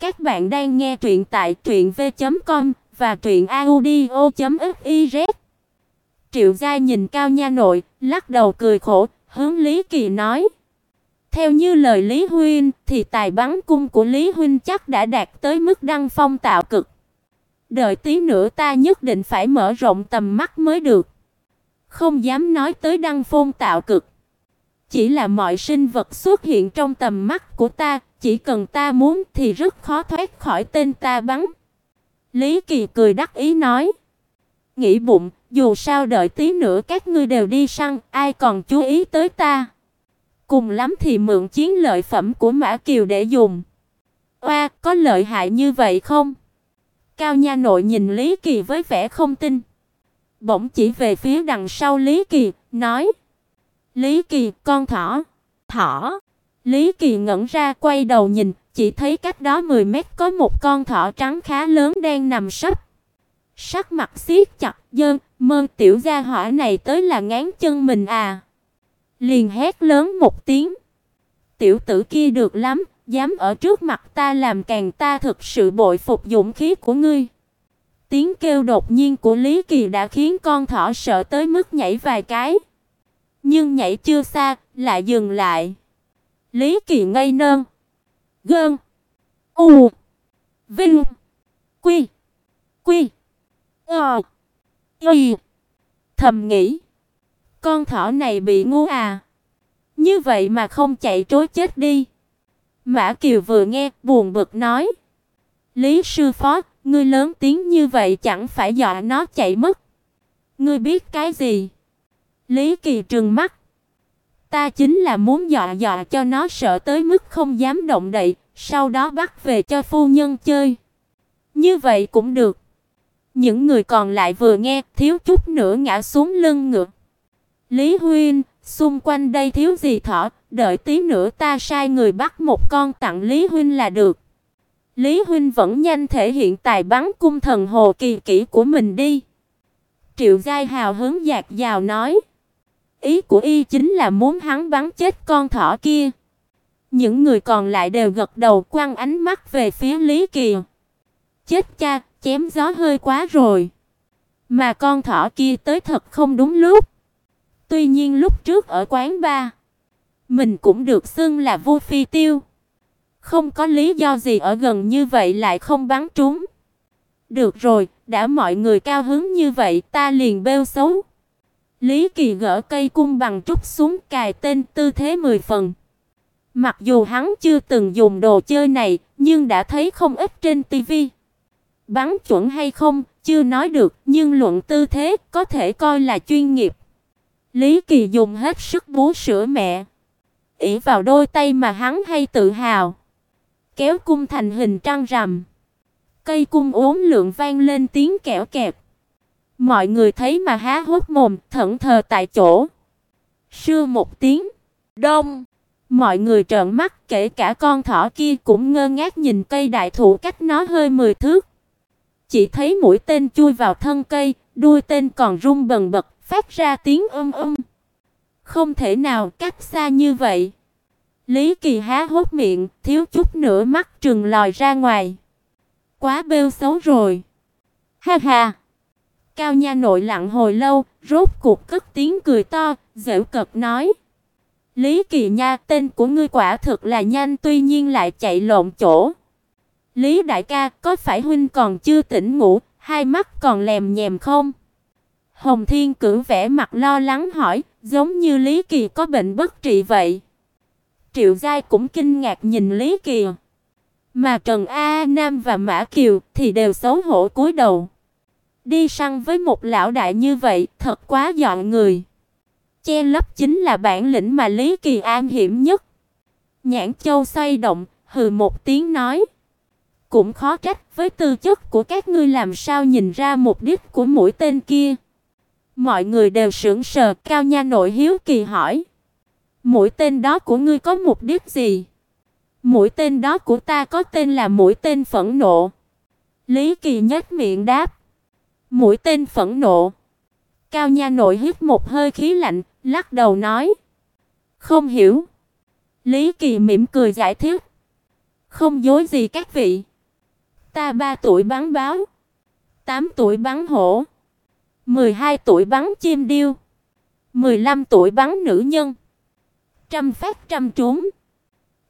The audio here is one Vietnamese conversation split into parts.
Các bạn đang nghe truyện tại truyệnv.com và truyệnaudio.fiz. Triệu Gia nhìn Cao Nha Nội, lắc đầu cười khổ, hướng Lý Kỳ nói: "Theo như lời Lý huynh thì tài bắn cung của Lý huynh chắc đã đạt tới mức đăng phong tạo cực. Đợi tí nữa ta nhất định phải mở rộng tầm mắt mới được." Không dám nói tới đăng phong tạo cực. Chỉ là mọi sinh vật xuất hiện trong tầm mắt của ta, chỉ cần ta muốn thì rất khó thoát khỏi tên ta bắn. Lý Kỳ cười đắc ý nói. Nghĩ bụng, dù sao đợi tí nữa các ngươi đều đi săn, ai còn chú ý tới ta. Cùng lắm thì mượn chiến lợi phẩm của Mã Kiều để dùng. Oa, có lợi hại như vậy không? Cao Nha Nội nhìn Lý Kỳ với vẻ không tin. Bỗng chỉ về phía đằng sau Lý Kỳ, nói: "Lý Kỳ, con thỏ." "Thỏ?" Lý Kỳ ngẩn ra quay đầu nhìn, chỉ thấy cách đó 10 mét có một con thỏ trắng khá lớn đang nằm sấp. Sắc mặt siết chặt, dơn, mơn tiểu gia hỏa này tới là ngán chân mình à. Liền hét lớn một tiếng. Tiểu tử kia được lắm, dám ở trước mặt ta làm càng ta thực sự bội phục dũng khí của ngươi. Tiếng kêu đột nhiên của Lý Kỳ đã khiến con thỏ sợ tới mức nhảy vài cái. Nhưng nhảy chưa xa, lại dừng lại. Lý Kỳ ngây nơn. Gơn. U. Vinh. Quy. Quy. Ờ. Y. Thầm nghĩ. Con thỏ này bị ngu à. Như vậy mà không chạy trối chết đi. Mã Kiều vừa nghe, buồn bực nói. Lý sư phó, ngươi lớn tiếng như vậy chẳng phải dọa nó chạy mất. Ngươi biết cái gì? Lý Kỳ trừng mắt. Ta chính là muốn dọa dọa cho nó sợ tới mức không dám động đậy, sau đó bắt về cho phu nhân chơi. Như vậy cũng được. Những người còn lại vừa nghe, thiếu chút nữa ngã xuống lưng ngựa. Lý Huynh, xung quanh đây thiếu gì thỏ, đợi tí nữa ta sai người bắt một con tặng Lý huynh là được. Lý huynh vẫn nhanh thể hiện tài bắn cung thần hồ kỳ kỹ của mình đi. Triệu gai hào hứng dạt dào nói. Ý của y chính là muốn hắn bắn chết con thỏ kia. Những người còn lại đều gật đầu quăng ánh mắt về phía Lý Kỳ. Chết cha, chém gió hơi quá rồi. Mà con thỏ kia tới thật không đúng lúc. Tuy nhiên lúc trước ở quán ba, mình cũng được xưng là vô phi tiêu. Không có lý do gì ở gần như vậy lại không bắn trúng. Được rồi, đã mọi người cao hứng như vậy, ta liền bêu xấu. Lý Kỳ gỡ cây cung bằng trúc xuống cài tên tư thế mười phần. Mặc dù hắn chưa từng dùng đồ chơi này, nhưng đã thấy không ít trên tivi. Bắn chuẩn hay không, chưa nói được, nhưng luận tư thế có thể coi là chuyên nghiệp. Lý Kỳ dùng hết sức bú sữa mẹ, ỷ vào đôi tay mà hắn hay tự hào, kéo cung thành hình trăng rằm. Cây cung uốn lượn vang lên tiếng kẽo kẹt. Mọi người thấy mà há hốc mồm, thẫn thờ tại chỗ. Sư một tiếng, đông. Mọi người trợn mắt, kể cả con thỏ kia cũng ngơ ngác nhìn cây đại thụ cách nó hơi 10 thước. Chỉ thấy mũi tên chui vào thân cây, đuôi tên còn rung bần bật, phát ra tiếng ầm ầm. Không thể nào cách xa như vậy. Lý Kỳ há hốc miệng, thiếu chút nữa mắt trừng lòi ra ngoài. Quá bêu xấu rồi. Ha ha. Cao Nha nội lặng hồi lâu, rốt cuộc cất tiếng cười to, giễu cợt nói: "Lý Kỳ Nha, tên của ngươi quả thực là nhanh, tuy nhiên lại chạy lộn chỗ. Lý đại ca, có phải huynh còn chưa tỉnh ngủ, hai mắt còn lèm nhèm không?" Hồng Thiên cử vẻ mặt lo lắng hỏi, giống như Lý Kỳ có bệnh bất trị vậy. Triệu Giai cũng kinh ngạc nhìn Lý Kỳ. Mà Trần A Nam và Mã Kiều thì đều xấu hổ cúi đầu. Đi săn với một lão đại như vậy, thật quá dọn người. Che lấp chính là bản lĩnh mà Lý Kỳ an hiểm nhất. Nhãn Châu xoay động, hừ một tiếng nói: "Cũng khó trách, với tư chất của các ngươi làm sao nhìn ra mục đích của mũi tên kia?" Mọi người đều sững sờ, Cao Nha nội hiếu kỳ hỏi: "Mũi tên đó của ngươi có mục đích gì?" "Mũi tên đó của ta có tên là mũi tên phẫn nộ." Lý Kỳ nhếch miệng đáp: Mũi tên phẫn nộ. Cao Nha nội hít một hơi khí lạnh, lắc đầu nói: "Không hiểu." Lý Kỳ mỉm cười giải thích: Không dối gì các vị. Ta 3 tuổi bắn báo, 8 tuổi bắn hổ, 12 tuổi bắn chim điêu, 15 tuổi bắn nữ nhân. Trăm phát trăm trúng.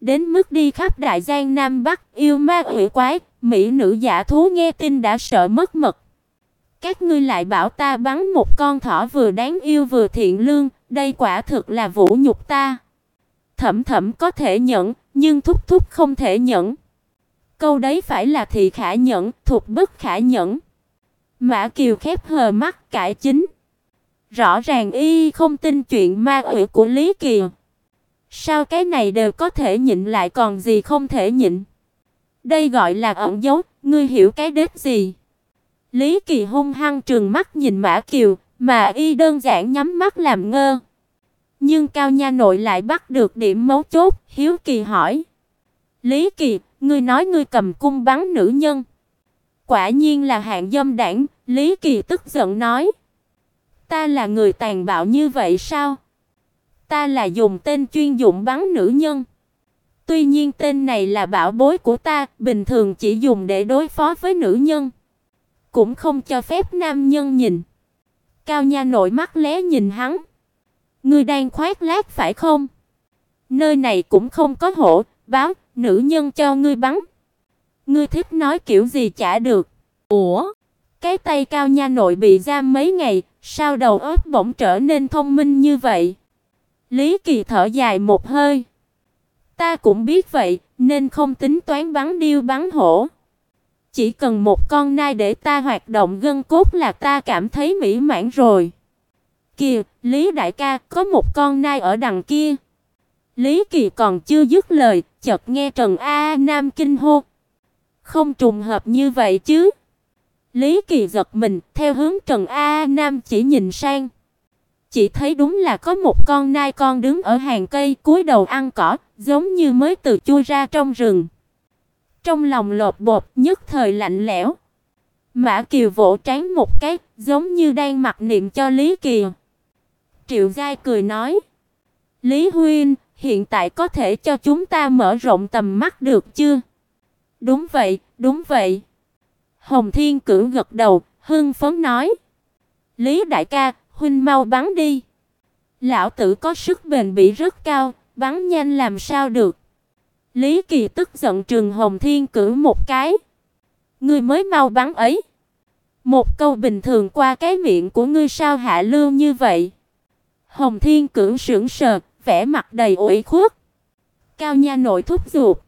Đến mức đi khắp đại giang nam bắc, yêu ma quỷ quái, mỹ nữ giả thú nghe tin đã sợ mất mật. Các ngươi lại bảo ta bắn một con thỏ vừa đáng yêu vừa thiện lương, đây quả thực là vũ nhục ta. Thẩm Thẩm có thể nhẫn, nhưng Thúc Thúc không thể nhẫn. Câu đấy phải là thị khả nhẫn, thuộc bất khả nhẫn. Mã Kiều khép hờ mắt cải chính. Rõ ràng y không tin chuyện ma quỷ của Lý Kỳ. Sao cái này đều có thể nhịn lại còn gì không thể nhịn? Đây gọi là ẩn dấu, ngươi hiểu cái đết gì? Lý Kỳ hung hăng trừng mắt nhìn Mã Kiều, mà y đơn giản nhắm mắt làm ngơ. Nhưng Cao Nha nội lại bắt được điểm mấu chốt, hiếu kỳ hỏi: "Lý Kỳ, ngươi nói ngươi cầm cung bắn nữ nhân?" Quả nhiên là hạng dâm đảng, Lý Kỳ tức giận nói: "Ta là người tàn bạo như vậy sao? Ta là dùng tên chuyên dụng bắn nữ nhân." Tuy nhiên tên này là bảo bối của ta, bình thường chỉ dùng để đối phó với nữ nhân, cũng không cho phép nam nhân nhìn. Cao Nha nội mắt lé nhìn hắn. Ngươi đang khoác lác phải không? Nơi này cũng không có hổ, báo, nữ nhân cho ngươi bắn. Ngươi thích nói kiểu gì chả được. Ủa? Cái tay Cao Nha nội bị giam mấy ngày, sao đầu óc bỗng trở nên thông minh như vậy? Lý Kỳ thở dài một hơi. Ta cũng biết vậy, nên không tính toán bắn điêu bắn hổ. Chỉ cần một con nai để ta hoạt động gân cốt là ta cảm thấy mỹ mãn rồi. Kìa, Lý đại ca, có một con nai ở đằng kia. Lý Kỳ còn chưa dứt lời, chợt nghe Trần A, Nam kinh hô. Không trùng hợp như vậy chứ? Lý Kỳ giật mình, theo hướng Trần A, Nam chỉ nhìn sang. Chỉ thấy đúng là có một con nai con đứng ở hàng cây cúi đầu ăn cỏ, giống như mới từ chui ra trong rừng. Trong lòng lột bột, nhất thời lạnh lẽo. Mã Kiều vỗ trán một cái, giống như đang mặc niệm cho Lý kiều Triệu Giai cười nói: "Lý huynh, hiện tại có thể cho chúng ta mở rộng tầm mắt được chưa?" "Đúng vậy, đúng vậy." Hồng Thiên Cửu gật đầu, hưng phấn nói: "Lý đại ca, huynh mau bắn đi." Lão tử có sức bền bỉ rất cao, bắn nhanh làm sao được. Lý Kỳ tức giận trừng Hồng Thiên cử một cái. Ngươi mới mau bắn ấy. Một câu bình thường qua cái miệng của ngươi sao hạ lưu như vậy? Hồng Thiên Cửu sững sờ, vẻ mặt đầy ủy khuất. Cao nha nội thúc giục.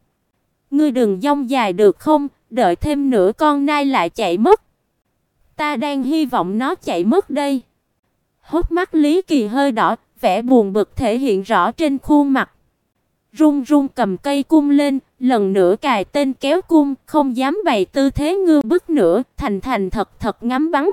Ngươi đừng dông dài được không, đợi thêm nửa con nai lại chạy mất. Ta đang hy vọng nó chạy mất đây. Hốc mắt Lý Kỳ hơi đỏ, vẻ buồn bực thể hiện rõ trên khuôn mặt. Run run cầm cây cung lên, lần nữa cài tên kéo cung, không dám bày tư thế ngư bức nữa, thành thành thật thật ngắm bắn.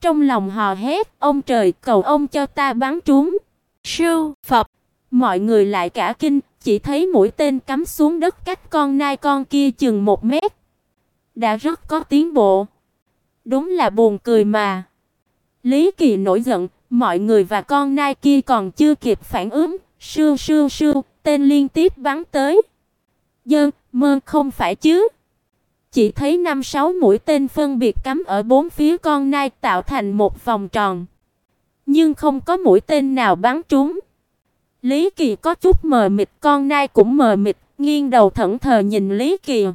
Trong lòng hò hét, ông trời, cầu ông cho ta bắn trúng. Sư, Phật, mọi người lại cả kinh, chỉ thấy mũi tên cắm xuống đất cách con nai con kia chừng một mét. Đã rất có tiến bộ. Đúng là buồn cười mà. Lý Kỳ nổi giận, mọi người và con nai kia còn chưa kịp phản ứng, sưu sưu sưu, tên liên tiếp bắn tới. Dơ, mơ không phải chứ? Chỉ thấy năm sáu mũi tên phân biệt cắm ở bốn phía con nai tạo thành một vòng tròn. Nhưng không có mũi tên nào bắn trúng. Lý Kỳ có chút mờ mịt, con nai cũng mờ mịt, nghiêng đầu thẫn thờ nhìn Lý Kỳ.